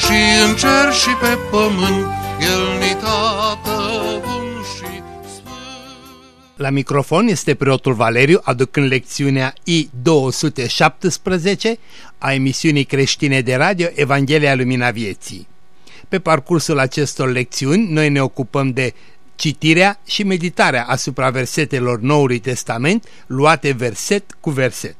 și în cer și pe pământ, El ni tată bun și sfânt. La microfon este preotul Valeriu aducând lecțiunea I-217 a emisiunii creștine de radio Evanghelia Lumina Vieții. Pe parcursul acestor lecțiuni noi ne ocupăm de citirea și meditarea asupra versetelor Noului Testament luate verset cu verset.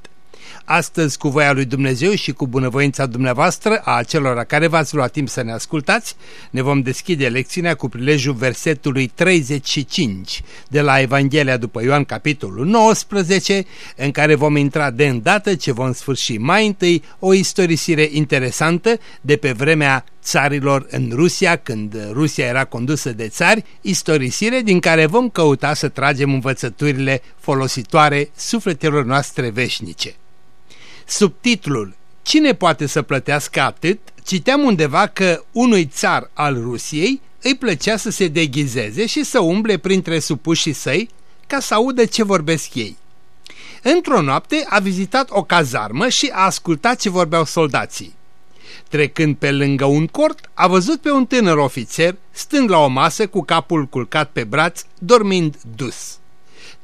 Astăzi, cu voia lui Dumnezeu și cu bunăvoința dumneavoastră, a celor care v-ați luat timp să ne ascultați, ne vom deschide lecțiunea cu prilejul versetului 35 de la Evanghelia după Ioan, capitolul 19, în care vom intra de îndată ce vom sfârși mai întâi o istorisire interesantă de pe vremea țarilor în Rusia, când Rusia era condusă de țari, istorisire din care vom căuta să tragem învățăturile folositoare sufletelor noastre veșnice. Subtitlul Cine poate să plătească atât? Citeam undeva că unui țar al Rusiei îi plăcea să se deghizeze și să umble printre supușii săi ca să audă ce vorbesc ei. Într-o noapte a vizitat o cazarmă și a ascultat ce vorbeau soldații. Trecând pe lângă un cort, a văzut pe un tânăr ofițer stând la o masă cu capul culcat pe braț, dormind dus.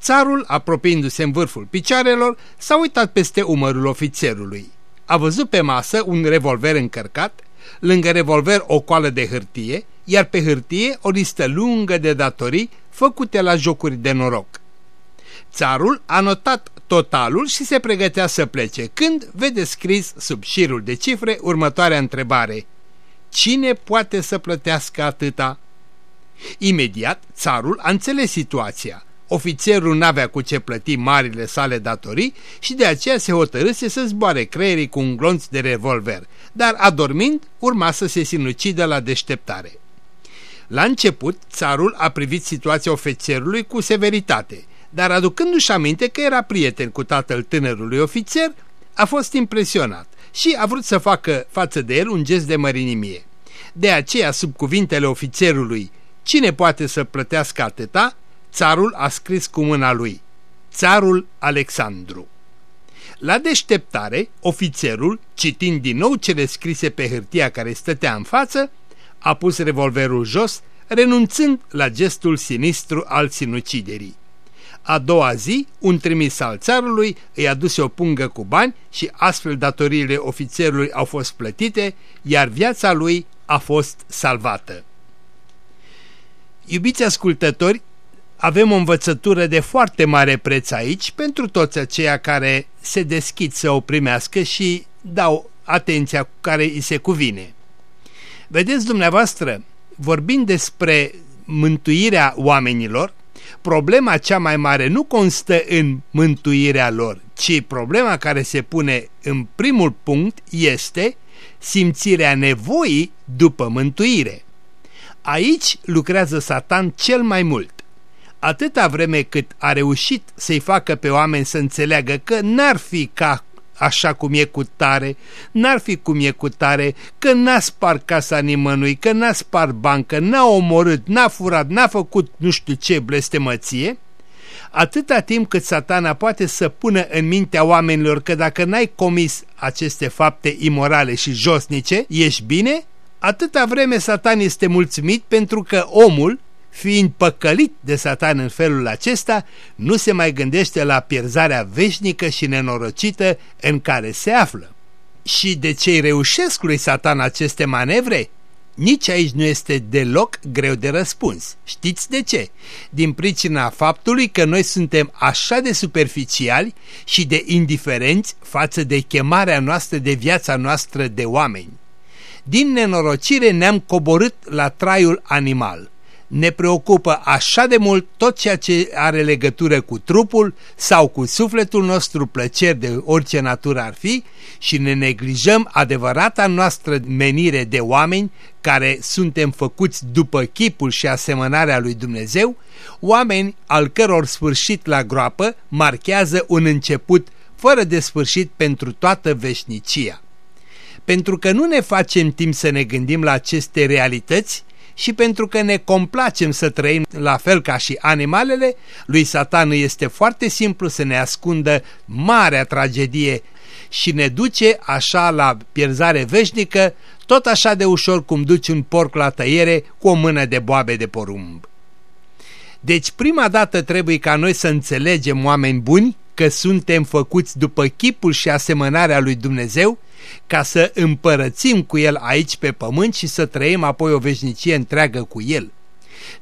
Țarul, apropiindu-se în vârful picioarelor, s-a uitat peste umărul ofițerului. A văzut pe masă un revolver încărcat, lângă revolver o coală de hârtie, iar pe hârtie o listă lungă de datorii făcute la jocuri de noroc. Țarul a notat totalul și se pregătea să plece, când vede scris sub șirul de cifre următoarea întrebare. Cine poate să plătească atâta? Imediat, țarul a înțeles situația. Ofițerul n-avea cu ce plăti marile sale datorii și de aceea se hotărâse să zboare creierii cu un glonț de revolver, dar adormind urma să se sinucidă la deșteptare. La început, țarul a privit situația ofițerului cu severitate, dar aducându-și aminte că era prieten cu tatăl tânărului ofițer, a fost impresionat și a vrut să facă față de el un gest de mărinimie. De aceea, sub cuvintele ofițerului, cine poate să plătească atâta, țarul a scris cu mâna lui, țarul Alexandru. La deșteptare, ofițerul, citind din nou cele scrise pe hârtia care stătea în față, a pus revolverul jos, renunțând la gestul sinistru al sinuciderii. A doua zi, un trimis al țarului îi aduse o pungă cu bani și astfel datoriile ofițerului au fost plătite, iar viața lui a fost salvată. Iubiți ascultători, avem o învățătură de foarte mare preț aici pentru toți aceia care se deschid să o primească și dau atenția cu care îi se cuvine. Vedeți dumneavoastră, vorbind despre mântuirea oamenilor, problema cea mai mare nu constă în mântuirea lor, ci problema care se pune în primul punct este simțirea nevoii după mântuire. Aici lucrează Satan cel mai mult atâta vreme cât a reușit să-i facă pe oameni să înțeleagă că n-ar fi ca așa cum e cu tare, n-ar fi cum e cu tare, că n-a spart casa nimănui, că n-a spart bancă, n-a omorât, n-a furat, n-a făcut nu știu ce blestemăție, atâta timp cât satana poate să pună în mintea oamenilor că dacă n-ai comis aceste fapte imorale și josnice, ești bine, atâta vreme satan este mulțumit pentru că omul, fiind păcălit de satan în felul acesta, nu se mai gândește la pierzarea veșnică și nenorocită în care se află. Și de ce reușesc lui satan aceste manevre? Nici aici nu este deloc greu de răspuns. Știți de ce? Din pricina faptului că noi suntem așa de superficiali și de indiferenți față de chemarea noastră de viața noastră de oameni. Din nenorocire ne-am coborât la traiul animal – ne preocupă așa de mult tot ceea ce are legătură cu trupul sau cu sufletul nostru plăceri de orice natură ar fi și ne neglijăm adevărata noastră menire de oameni care suntem făcuți după chipul și asemănarea lui Dumnezeu, oameni al căror sfârșit la groapă marchează un început fără de sfârșit pentru toată veșnicia. Pentru că nu ne facem timp să ne gândim la aceste realități, și pentru că ne complacem să trăim la fel ca și animalele, lui Satan este foarte simplu să ne ascundă marea tragedie și ne duce așa la pierzare veșnică, tot așa de ușor cum duci un porc la tăiere cu o mână de boabe de porumb. Deci prima dată trebuie ca noi să înțelegem, oameni buni, că suntem făcuți după chipul și asemănarea lui Dumnezeu ca să împărățim cu El aici pe pământ și să trăim apoi o veșnicie întreagă cu El.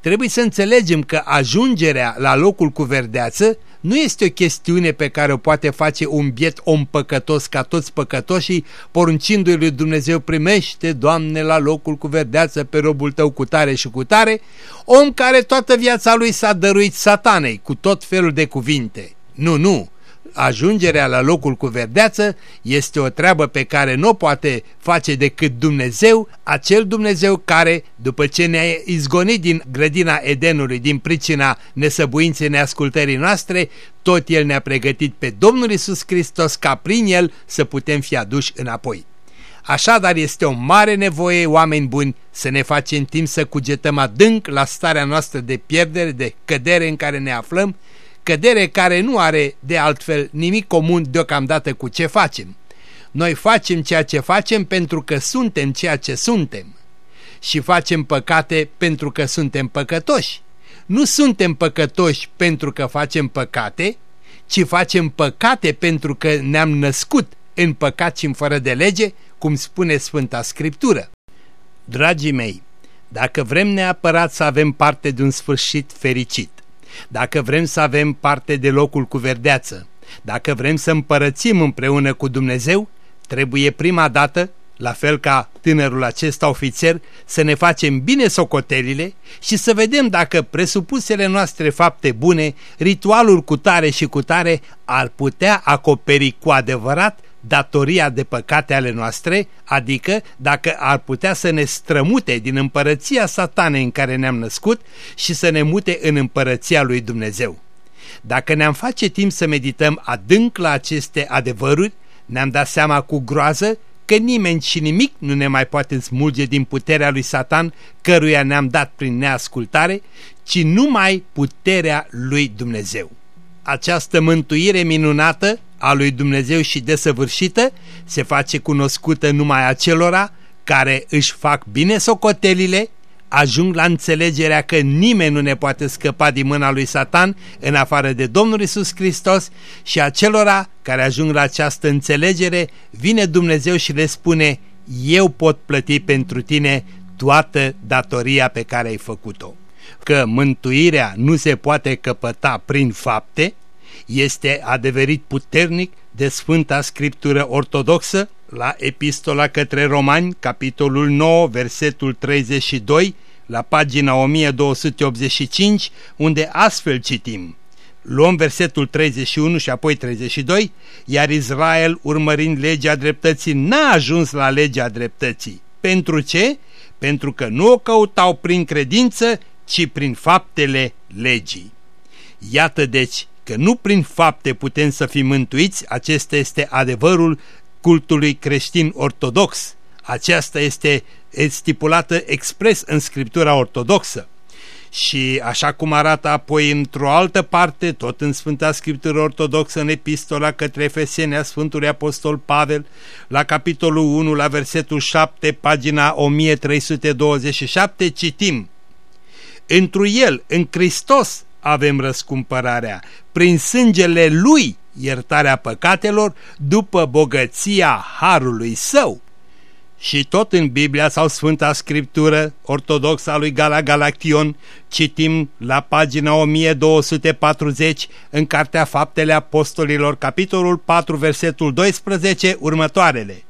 Trebuie să înțelegem că ajungerea la locul cu verdeață nu este o chestiune pe care o poate face un biet om păcătos ca toți păcătoșii, poruncindu-i lui Dumnezeu primește, Doamne, la locul cu verdeață pe robul tău cu tare și cu tare, om care toată viața lui s-a dăruit satanei cu tot felul de cuvinte. Nu, nu, ajungerea la locul cu verdeață este o treabă pe care nu o poate face decât Dumnezeu, acel Dumnezeu care, după ce ne-a izgonit din grădina Edenului, din pricina nesăbuinței neascultării noastre, tot El ne-a pregătit pe Domnul Isus Hristos ca prin El să putem fi aduși înapoi. Așadar este o mare nevoie, oameni buni, să ne facem timp să cugetăm adânc la starea noastră de pierdere, de cădere în care ne aflăm cădere care nu are de altfel nimic comun deocamdată cu ce facem. Noi facem ceea ce facem pentru că suntem ceea ce suntem și facem păcate pentru că suntem păcătoși. Nu suntem păcătoși pentru că facem păcate, ci facem păcate pentru că ne-am născut în păcat și în fără de lege, cum spune Sfânta Scriptură. Dragii mei, dacă vrem neapărat să avem parte de un sfârșit fericit, dacă vrem să avem parte de locul cu verdeață, dacă vrem să împărățim împreună cu Dumnezeu, trebuie prima dată, la fel ca tânărul acesta ofițer, să ne facem bine socotelile și să vedem dacă presupusele noastre fapte bune, ritualul cu tare și cu tare, ar putea acoperi cu adevărat datoria de păcate ale noastre, adică dacă ar putea să ne strămute din împărăția satanei în care ne-am născut și să ne mute în împărăția lui Dumnezeu. Dacă ne-am face timp să medităm adânc la aceste adevăruri, ne-am dat seama cu groază că nimeni și nimic nu ne mai poate smulge din puterea lui Satan, căruia ne-am dat prin neascultare, ci numai puterea lui Dumnezeu. Această mântuire minunată a lui Dumnezeu și desăvârșită se face cunoscută numai acelora care își fac bine socotelile, ajung la înțelegerea că nimeni nu ne poate scăpa din mâna lui Satan în afară de Domnul Isus Hristos și acelora care ajung la această înțelegere, vine Dumnezeu și le spune, eu pot plăti pentru tine toată datoria pe care ai făcut-o. Că mântuirea nu se poate căpăta prin fapte, este adeverit puternic de Sfânta Scriptură Ortodoxă la Epistola către Romani, capitolul 9, versetul 32, la pagina 1285, unde astfel citim. Luăm versetul 31 și apoi 32, iar Israel, urmărind legea dreptății, n-a ajuns la legea dreptății. Pentru ce? Pentru că nu o căutau prin credință, ci prin faptele legii. Iată deci că nu prin fapte putem să fim mântuiți, acesta este adevărul cultului creștin ortodox. Aceasta este stipulată expres în Scriptura ortodoxă. Și așa cum arată apoi într-o altă parte, tot în Sfânta Scriptură Ortodoxă, în Epistola către Efesenia Sfântului Apostol Pavel, la capitolul 1, la versetul 7, pagina 1327, citim Întru El, în Hristos, avem răscumpărarea, prin sângele Lui iertarea păcatelor, după bogăția Harului Său. Și tot în Biblia sau Sfânta Scriptură ortodoxă a lui Gala Galaction citim la pagina 1240 în Cartea Faptele Apostolilor, capitolul 4, versetul 12, următoarele.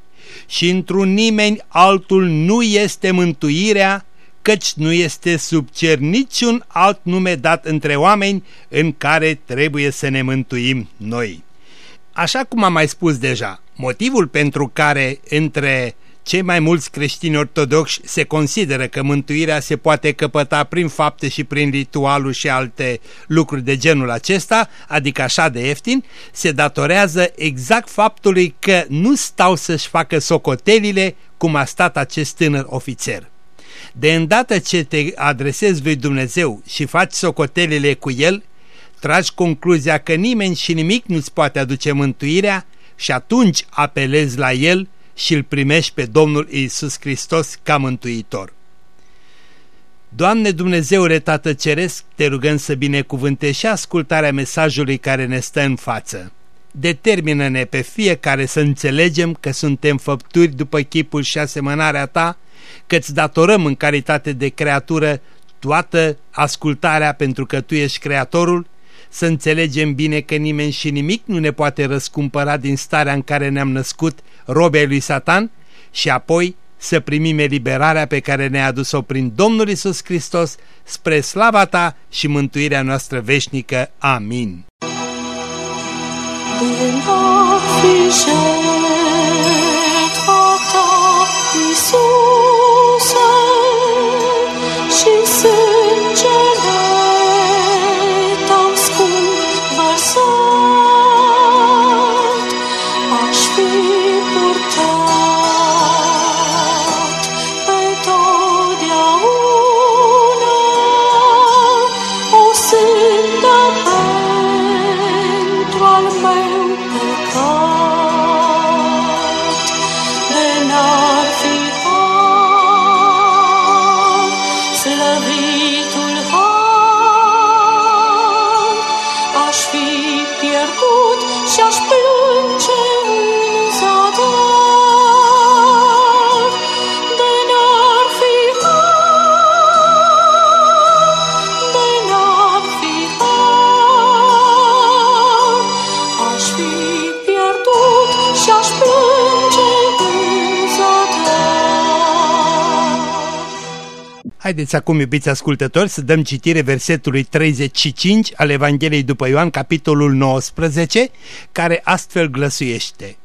Și într-un nimeni altul nu este mântuirea, căci nu este sub cer niciun alt nume dat între oameni în care trebuie să ne mântuim noi. Așa cum am mai spus deja, motivul pentru care între cei mai mulți creștini ortodoxi se consideră că mântuirea se poate căpăta prin fapte și prin ritualuri și alte lucruri de genul acesta, adică așa de ieftin, se datorează exact faptului că nu stau să-și facă socotelile cum a stat acest tânăr ofițer. De îndată ce te adresezi lui Dumnezeu și faci socotelile cu El, tragi concluzia că nimeni și nimic nu-ți poate aduce mântuirea și atunci apelezi la El și îl primești pe Domnul Isus Hristos ca mântuitor. Doamne Dumnezeule Tată Ceresc, te rugăm să binecuvântești și ascultarea mesajului care ne stă în față. Determină-ne pe fiecare să înțelegem că suntem făpturi după chipul și asemănarea Ta, că îți datorăm în calitate de creatură toată ascultarea pentru că Tu ești creatorul să înțelegem bine că nimeni și nimic nu ne poate răscumpăra din starea în care ne-am născut robei lui Satan și apoi să primim eliberarea pe care ne-a adus-o prin Domnul Isus Hristos spre slava ta și mântuirea noastră veșnică. Amin. Din Iisuse și sângele Haideți acum, iubiți ascultători, să dăm citire versetului 35 al Evangheliei după Ioan, capitolul 19, care astfel glăsuiește.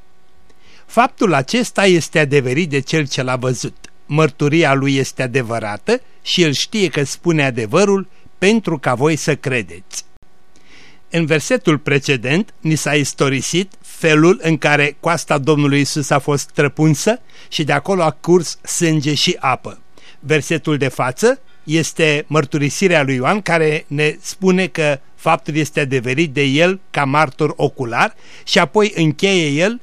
Faptul acesta este adeverit de cel ce l-a văzut. Mărturia lui este adevărată și el știe că spune adevărul pentru ca voi să credeți. În versetul precedent ni s-a istorisit felul în care coasta Domnului Isus a fost trăpunsă și de acolo a curs sânge și apă. Versetul de față este mărturisirea lui Ioan care ne spune că faptul este adeverit de el ca martor ocular și apoi încheie el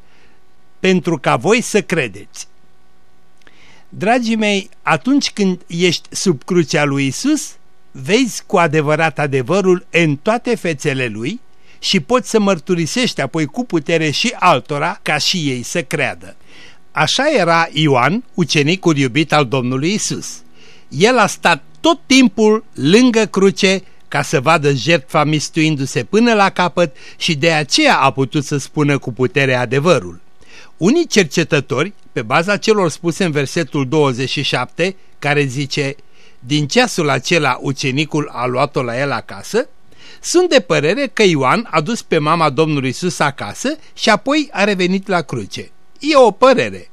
pentru ca voi să credeți. Dragii mei, atunci când ești sub crucea lui Isus, vezi cu adevărat adevărul în toate fețele lui și poți să mărturisești apoi cu putere și altora ca și ei să creadă. Așa era Ioan, ucenicul iubit al Domnului Isus. El a stat tot timpul lângă cruce ca să vadă jertfa mistuindu-se până la capăt și de aceea a putut să spună cu putere adevărul. Unii cercetători, pe baza celor spuse în versetul 27, care zice Din ceasul acela ucenicul a luat-o la el acasă, sunt de părere că Ioan a dus pe mama Domnului Isus acasă și apoi a revenit la cruce. E o părere.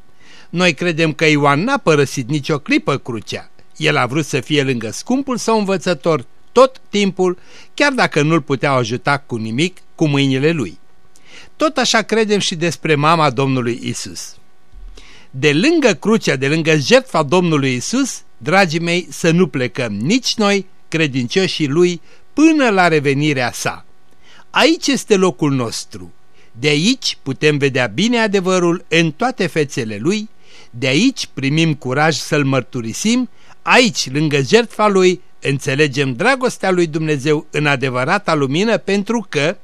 Noi credem că Ioan n-a părăsit nicio clipă crucea. El a vrut să fie lângă scumpul său învățător tot timpul, chiar dacă nu-l puteau ajuta cu nimic cu mâinile lui. Tot așa credem și despre mama Domnului Isus. De lângă crucea, de lângă jertfa Domnului Isus, dragii mei, să nu plecăm nici noi, credincioșii lui, până la revenirea sa. Aici este locul nostru. De aici putem vedea bine adevărul în toate fețele lui, de aici primim curaj să-l mărturisim, aici, lângă jertfa lui, înțelegem dragostea lui Dumnezeu în adevărata lumină pentru că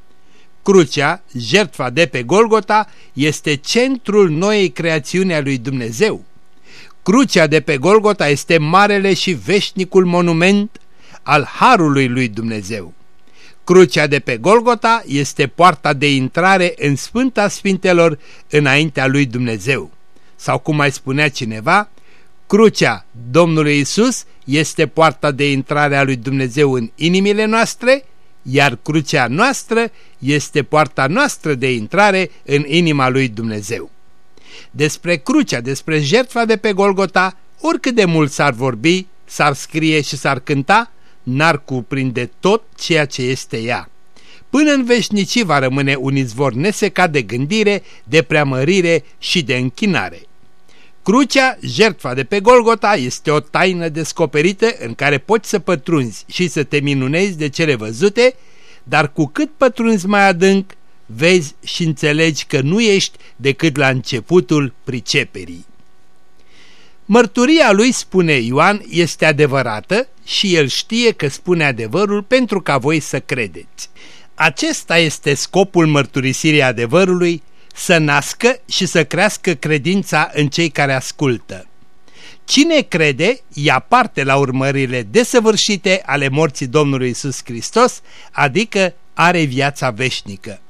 crucea, jertfa de pe Golgota, este centrul noii creațiuni a lui Dumnezeu. Crucea de pe Golgota este marele și veșnicul monument al Harului lui Dumnezeu. Crucea de pe Golgota este poarta de intrare în Sfânta Sfintelor înaintea lui Dumnezeu. Sau cum mai spunea cineva, Crucea Domnului Isus este poarta de intrare a lui Dumnezeu în inimile noastre, iar crucea noastră este poarta noastră de intrare în inima lui Dumnezeu. Despre crucea, despre jertfa de pe Golgota, oricât de mult s-ar vorbi, s-ar scrie și s-ar cânta, n-ar cuprinde tot ceea ce este ea. Până în veșnicii va rămâne un izvor nesecat de gândire, de preamărire și de închinare. Crucea, jertfa de pe Golgota, este o taină descoperită în care poți să pătrunzi și să te minunezi de cele văzute, dar cu cât pătrunzi mai adânc, vezi și înțelegi că nu ești decât la începutul priceperii. Mărturia lui, spune Ioan, este adevărată și el știe că spune adevărul pentru ca voi să credeți. Acesta este scopul mărturisirii adevărului, să nască și să crească credința în cei care ascultă. Cine crede ia parte la urmările desăvârșite ale morții Domnului Isus Hristos, adică are viața veșnică.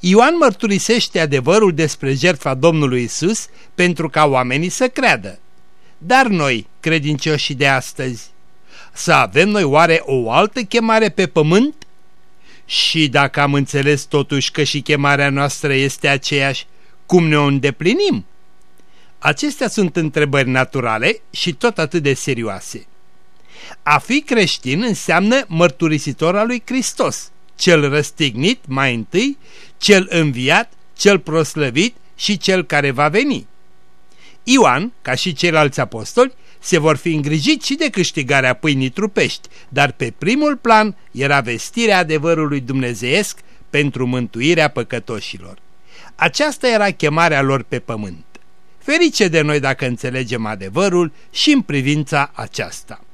Ioan mărturisește adevărul despre jertfa Domnului Isus pentru ca oamenii să creadă. Dar noi, credincioși de astăzi, să avem noi oare o altă chemare pe pământ? Și dacă am înțeles totuși că și chemarea noastră este aceeași, cum ne o îndeplinim? Acestea sunt întrebări naturale și tot atât de serioase. A fi creștin înseamnă mărturisitor al lui Hristos, cel răstignit mai întâi, cel înviat, cel proslăvit și cel care va veni. Ioan, ca și ceilalți apostoli, se vor fi îngrijit și de câștigarea pâinii trupești, dar pe primul plan era vestirea adevărului dumnezeiesc pentru mântuirea păcătoșilor. Aceasta era chemarea lor pe pământ. Ferice de noi dacă înțelegem adevărul și în privința aceasta.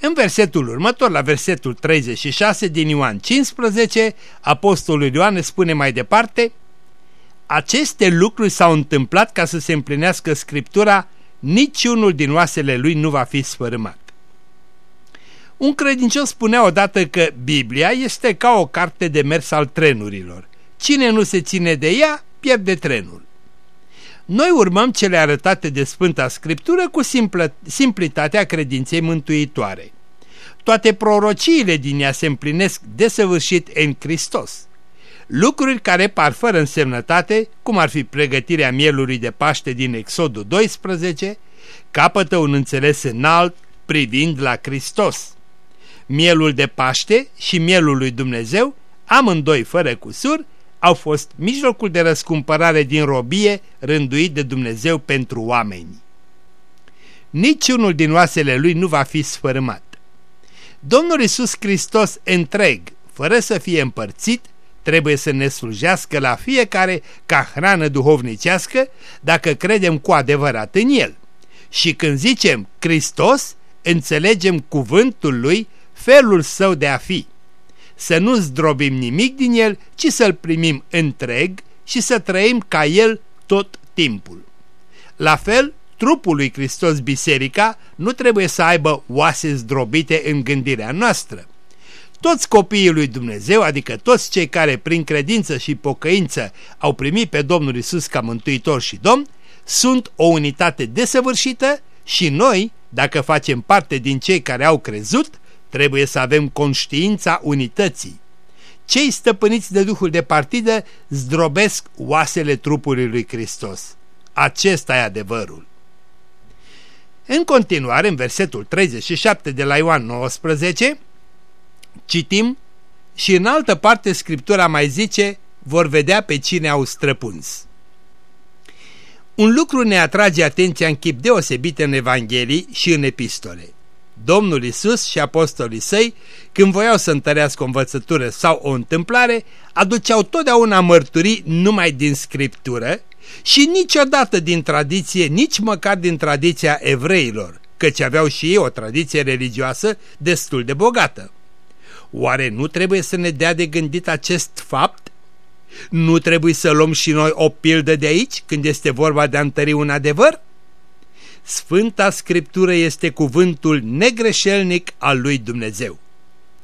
În versetul următor, la versetul 36 din Ioan 15, apostolul Ioan spune mai departe Aceste lucruri s-au întâmplat ca să se împlinească Scriptura niciunul din oasele lui nu va fi sfărâmat. Un credincios spunea odată că Biblia este ca o carte de mers al trenurilor. Cine nu se ține de ea, pierde trenul. Noi urmăm cele arătate de Sfânta Scriptură cu simplă, simplitatea credinței mântuitoare. Toate prorociile din ea se împlinesc desăvârșit în Hristos lucruri care par fără însemnătate, cum ar fi pregătirea mielului de Paște din Exodul 12, capătă un înțeles înalt privind la Hristos. Mielul de Paște și mielul lui Dumnezeu, amândoi fără cusur, au fost mijlocul de răscumpărare din robie rânduit de Dumnezeu pentru oameni. Niciunul din oasele lui nu va fi sfărâmat. Domnul Isus Hristos întreg, fără să fie împărțit, trebuie să ne slujească la fiecare ca hrană duhovnicească dacă credem cu adevărat în El. Și când zicem Hristos, înțelegem cuvântul Lui, felul său de a fi. Să nu zdrobim nimic din El, ci să-L primim întreg și să trăim ca El tot timpul. La fel, trupul lui Hristos, biserica, nu trebuie să aibă oase zdrobite în gândirea noastră toți copiii lui Dumnezeu, adică toți cei care prin credință și pocăință au primit pe Domnul Isus ca mântuitor și Domn, sunt o unitate desăvârșită și noi, dacă facem parte din cei care au crezut, trebuie să avem conștiința unității. Cei stăpâniți de Duhul de partidă zdrobesc oasele trupului lui Hristos. Acesta e adevărul. În continuare, în versetul 37 de la Ioan 19, Citim și în altă parte Scriptura mai zice, vor vedea pe cine au străpuns. Un lucru ne atrage atenția în chip deosebit în Evanghelii și în epistole. Domnul Isus și apostolii săi, când voiau să întărească o învățătură sau o întâmplare, aduceau totdeauna mărturii numai din Scriptură și niciodată din tradiție, nici măcar din tradiția evreilor, căci aveau și ei o tradiție religioasă destul de bogată. Oare nu trebuie să ne dea de gândit acest fapt? Nu trebuie să luăm și noi o pildă de aici când este vorba de a întări un adevăr? Sfânta Scriptură este cuvântul negreșelnic al lui Dumnezeu.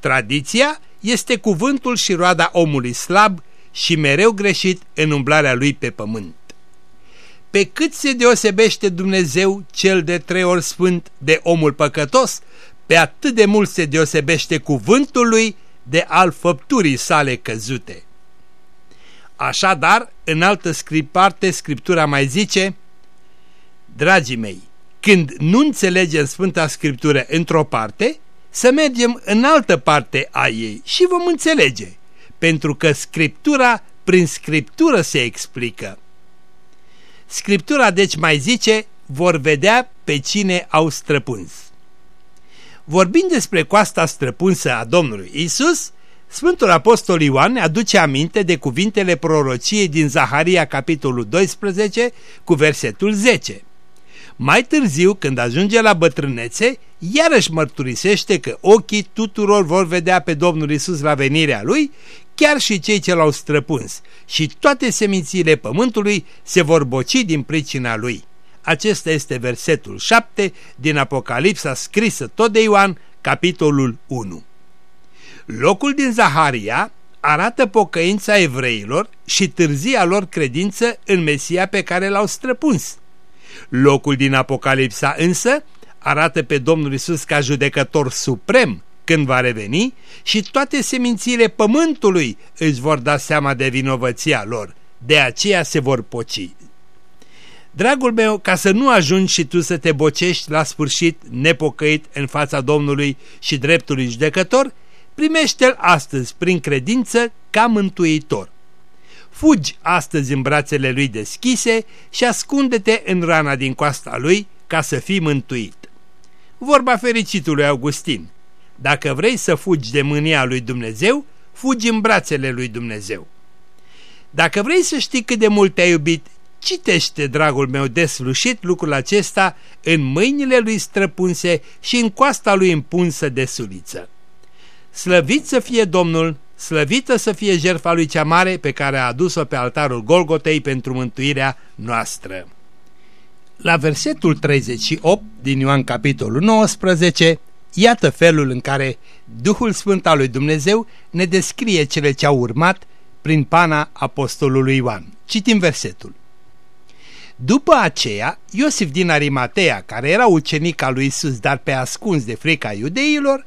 Tradiția este cuvântul și roada omului slab și mereu greșit în umblarea lui pe pământ. pe cât se deosebește Dumnezeu cel de trei ori sfânt de omul păcătos, pe atât de mult se deosebește cuvântul lui de al făpturii sale căzute. Așadar, în altă parte, Scriptura mai zice, Dragii mei, când nu înțelegem Sfânta Scriptură într-o parte, să mergem în altă parte a ei și vom înțelege, pentru că Scriptura prin Scriptură se explică. Scriptura deci mai zice, vor vedea pe cine au străpuns. Vorbind despre coasta străpunsă a Domnului Isus, Sfântul Apostol Ioan ne aduce aminte de cuvintele prorociei din Zaharia capitolul 12 cu versetul 10. Mai târziu, când ajunge la bătrânețe, iarăși mărturisește că ochii tuturor vor vedea pe Domnul Isus la venirea Lui, chiar și cei ce l-au străpuns, și toate semințiile pământului se vor boci din pricina Lui. Acesta este versetul 7 din Apocalipsa scrisă tot de Ioan, capitolul 1. Locul din Zaharia arată pocăința evreilor și târzia lor credință în Mesia pe care l-au străpuns. Locul din Apocalipsa însă arată pe Domnul Isus ca judecător suprem când va reveni și toate semințiile pământului își vor da seama de vinovăția lor, de aceea se vor poci. Dragul meu, ca să nu ajungi și tu să te bocești la sfârșit nepocăit în fața Domnului și dreptului judecător, primește-l astăzi prin credință ca mântuitor. Fugi astăzi în brațele lui deschise și ascunde-te în rana din coasta lui ca să fii mântuit. Vorba fericitului Augustin. Dacă vrei să fugi de mânia lui Dumnezeu, fugi în brațele lui Dumnezeu. Dacă vrei să știi cât de mult te-a iubit, citește, dragul meu deslușit, lucrul acesta în mâinile lui străpunse și în coasta lui împunsă de suliță. Slăvit să fie Domnul, slăvită să fie jertfa lui cea mare pe care a adus-o pe altarul Golgotei pentru mântuirea noastră. La versetul 38 din Ioan capitolul 19, iată felul în care Duhul Sfânt al lui Dumnezeu ne descrie cele ce au urmat prin pana apostolului Ioan. Citim versetul. După aceea, Iosif din Arimatea, care era ucenic al lui Isus, dar pe ascuns de frica iudeilor,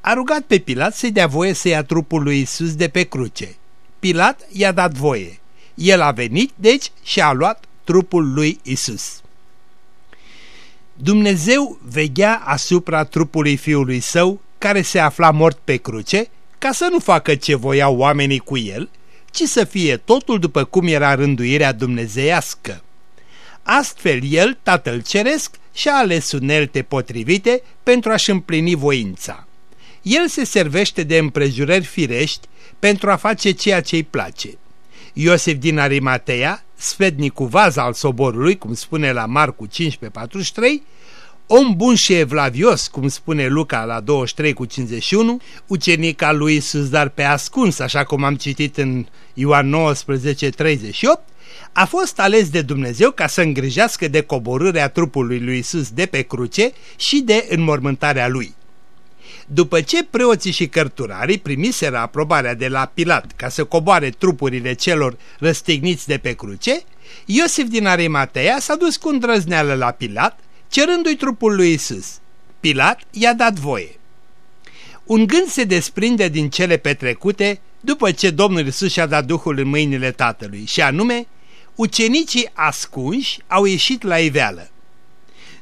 a rugat pe Pilat să-i dea voie să ia trupul lui Isus de pe cruce. Pilat i-a dat voie. El a venit, deci, și a luat trupul lui Isus. Dumnezeu veghea asupra trupului fiului său, care se afla mort pe cruce, ca să nu facă ce voiau oamenii cu el, ci să fie totul după cum era rânduirea dumnezeiască. Astfel el, Tatăl Ceresc, și-a ales unelte potrivite pentru a-și împlini voința. El se servește de împrejurări firești pentru a face ceea ce îi place. Iosif din Arimatea, sfednic cu vaza al soborului, cum spune la Marcu 15:43, om bun și evlavios, cum spune Luca la 23 cu 51, ucenic al lui Isus, dar pe ascuns, așa cum am citit în Ioan 19, 38, a fost ales de Dumnezeu ca să îngrijească de coborârea trupului lui Isus de pe cruce și de înmormântarea lui. După ce preoții și cărturarii primiseră aprobarea de la Pilat ca să coboare trupurile celor răstigniți de pe cruce, Iosif din Arimatea s-a dus cu îndrăzneală la Pilat, cerându-i trupul lui Isus. Pilat i-a dat voie. Un gând se desprinde din cele petrecute după ce Domnul Isus și-a dat Duhul în mâinile Tatălui, și anume, ucenicii ascunși au ieșit la iveală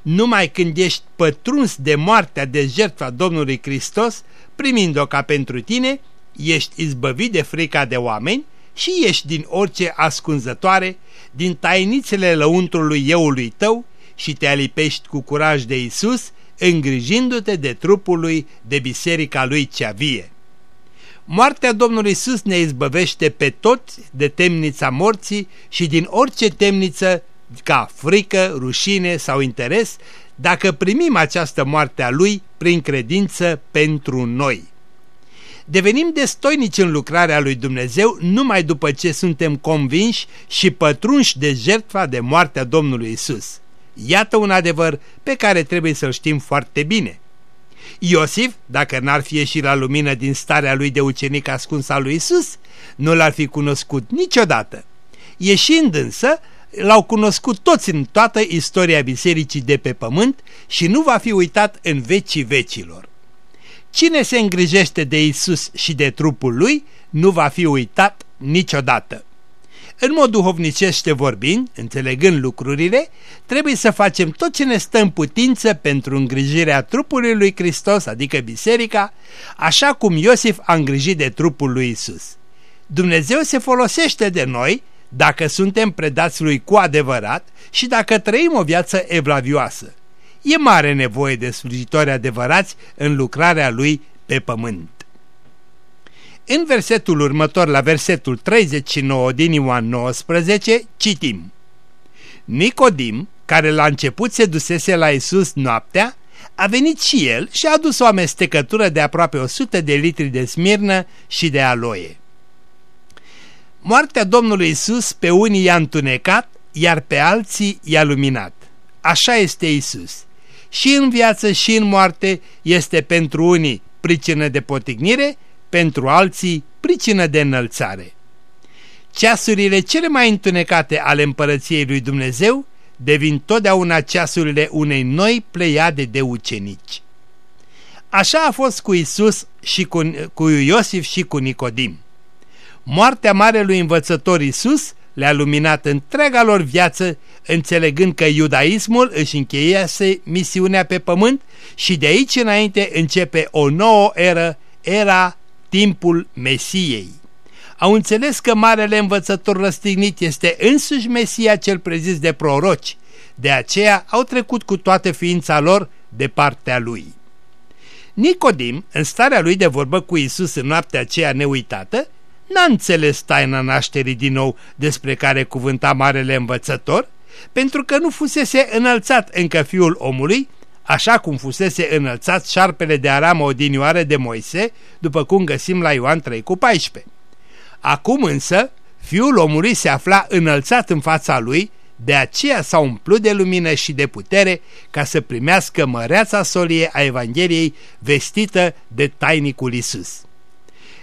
numai când ești pătruns de moartea de jertfa Domnului Hristos, primind-o ca pentru tine, ești izbăvit de frica de oameni și ești din orice ascunzătoare, din tainițele lăuntrului euului tău și te alipești cu curaj de Isus, îngrijindu-te de trupul lui, de biserica lui cea vie. Moartea Domnului Isus ne izbăvește pe toți de temnița morții și din orice temniță ca frică, rușine sau interes, dacă primim această moarte a Lui prin credință pentru noi. Devenim destoinici în lucrarea lui Dumnezeu numai după ce suntem convinși și pătrunși de jertfa de moartea Domnului Isus. Iată un adevăr pe care trebuie să-l știm foarte bine. Iosif, dacă n-ar fi ieșit la lumină din starea lui de ucenic ascuns al lui Isus, nu l-ar fi cunoscut niciodată. Ieșind însă, l-au cunoscut toți în toată istoria bisericii de pe pământ și nu va fi uitat în vecii vecilor. Cine se îngrijește de Isus și de trupul lui nu va fi uitat niciodată. În mod duhovnicește vorbind, înțelegând lucrurile, trebuie să facem tot ce ne stă în putință pentru îngrijirea trupului lui Hristos, adică biserica, așa cum Iosif a îngrijit de trupul lui Isus. Dumnezeu se folosește de noi dacă suntem predați lui cu adevărat și dacă trăim o viață evlavioasă. E mare nevoie de slujitori adevărați în lucrarea lui pe pământ. În versetul următor, la versetul 39 din Ioan 19, citim Nicodim, care la început se dusese la Isus noaptea, a venit și el și a adus o amestecătură de aproape 100 de litri de smirnă și de aloie. Moartea Domnului Isus pe unii i-a întunecat, iar pe alții i-a luminat. Așa este Isus. Și în viață și în moarte este pentru unii pricină de potignire, pentru alții pricină de înălțare. Ceasurile cele mai întunecate ale împărăției lui Dumnezeu devin totdeauna ceasurile unei noi pleiade de ucenici. Așa a fost cu Isus și cu, cu Iosif și cu Nicodim. Moartea marelui învățător Isus le-a luminat întreaga lor viață, înțelegând că iudaismul își încheiase misiunea pe pământ și de aici înainte începe o nouă eră, era timpul Mesiei. Au înțeles că marele învățător răstignit este însuși Mesia cel prezis de proroci, de aceea au trecut cu toată ființa lor de partea lui. Nicodim, în starea lui de vorbă cu Isus în noaptea aceea neuitată, n-a înțeles taina nașterii din nou despre care cuvânta marele învățător, pentru că nu fusese înălțat încă fiul omului, așa cum fusese înălțat șarpele de aramă odinioare de Moise, după cum găsim la Ioan 3 cu 14. Acum însă, fiul omului se afla înălțat în fața lui, de aceea s-a umplut de lumină și de putere ca să primească măreața solie a Evangheliei vestită de tainicul Isus.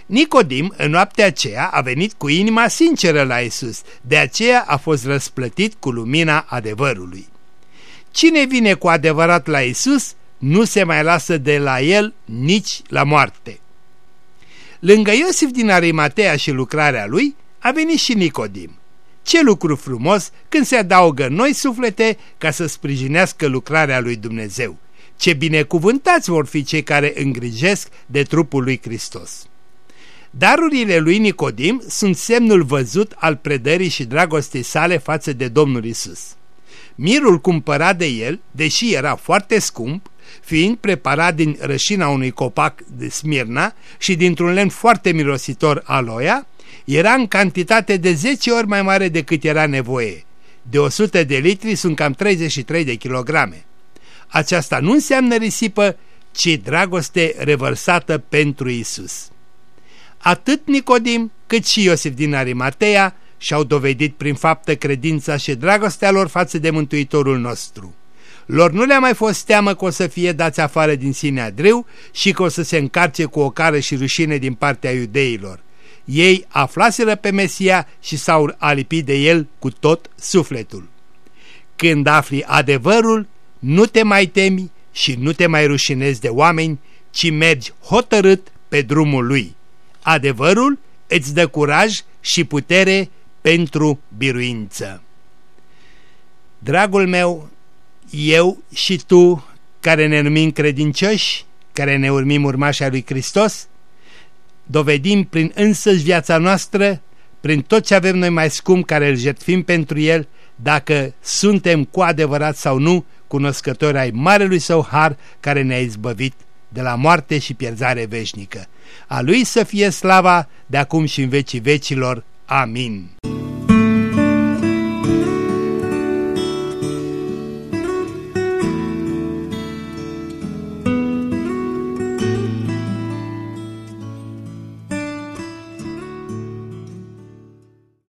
Nicodim, în noaptea aceea, a venit cu inima sinceră la Isus, de aceea a fost răsplătit cu lumina adevărului. Cine vine cu adevărat la Isus, nu se mai lasă de la el nici la moarte. Lângă Iosif din Arimatea și lucrarea lui, a venit și Nicodim. Ce lucru frumos când se adaugă noi suflete ca să sprijinească lucrarea lui Dumnezeu. Ce binecuvântați vor fi cei care îngrijesc de trupul lui Hristos. Darurile lui Nicodim sunt semnul văzut al predării și dragostei sale față de Domnul Isus. Mirul cumpărat de el, deși era foarte scump, fiind preparat din rășina unui copac de Smirna și dintr-un lemn foarte mirositor aloia, era în cantitate de 10 ori mai mare decât era nevoie. De 100 de litri sunt cam 33 de kilograme. Aceasta nu înseamnă risipă, ci dragoste revărsată pentru Isus. Atât Nicodim cât și Iosif din Arimatea și-au dovedit prin faptă credința și dragostea lor față de Mântuitorul nostru. Lor nu le-a mai fost teamă că o să fie dați afară din sinea dreu și că o să se încarce cu o cară și rușine din partea iudeilor. Ei aflaseră pe Mesia și s-au alipit de el cu tot sufletul. Când afli adevărul, nu te mai temi și nu te mai rușinezi de oameni, ci mergi hotărât pe drumul lui. Adevărul îți dă curaj și putere pentru biruință. Dragul meu, eu și tu, care ne numim credincioși, care ne urmim urmașa lui Hristos, dovedim prin însăși viața noastră, prin tot ce avem noi mai scump care îl jertfim pentru El, dacă suntem cu adevărat sau nu cunoscători ai Marelui Său Har care ne-a izbăvit de la moarte și pierzare veșnică. A Lui să fie slava de acum și în vecii vecilor. Amén.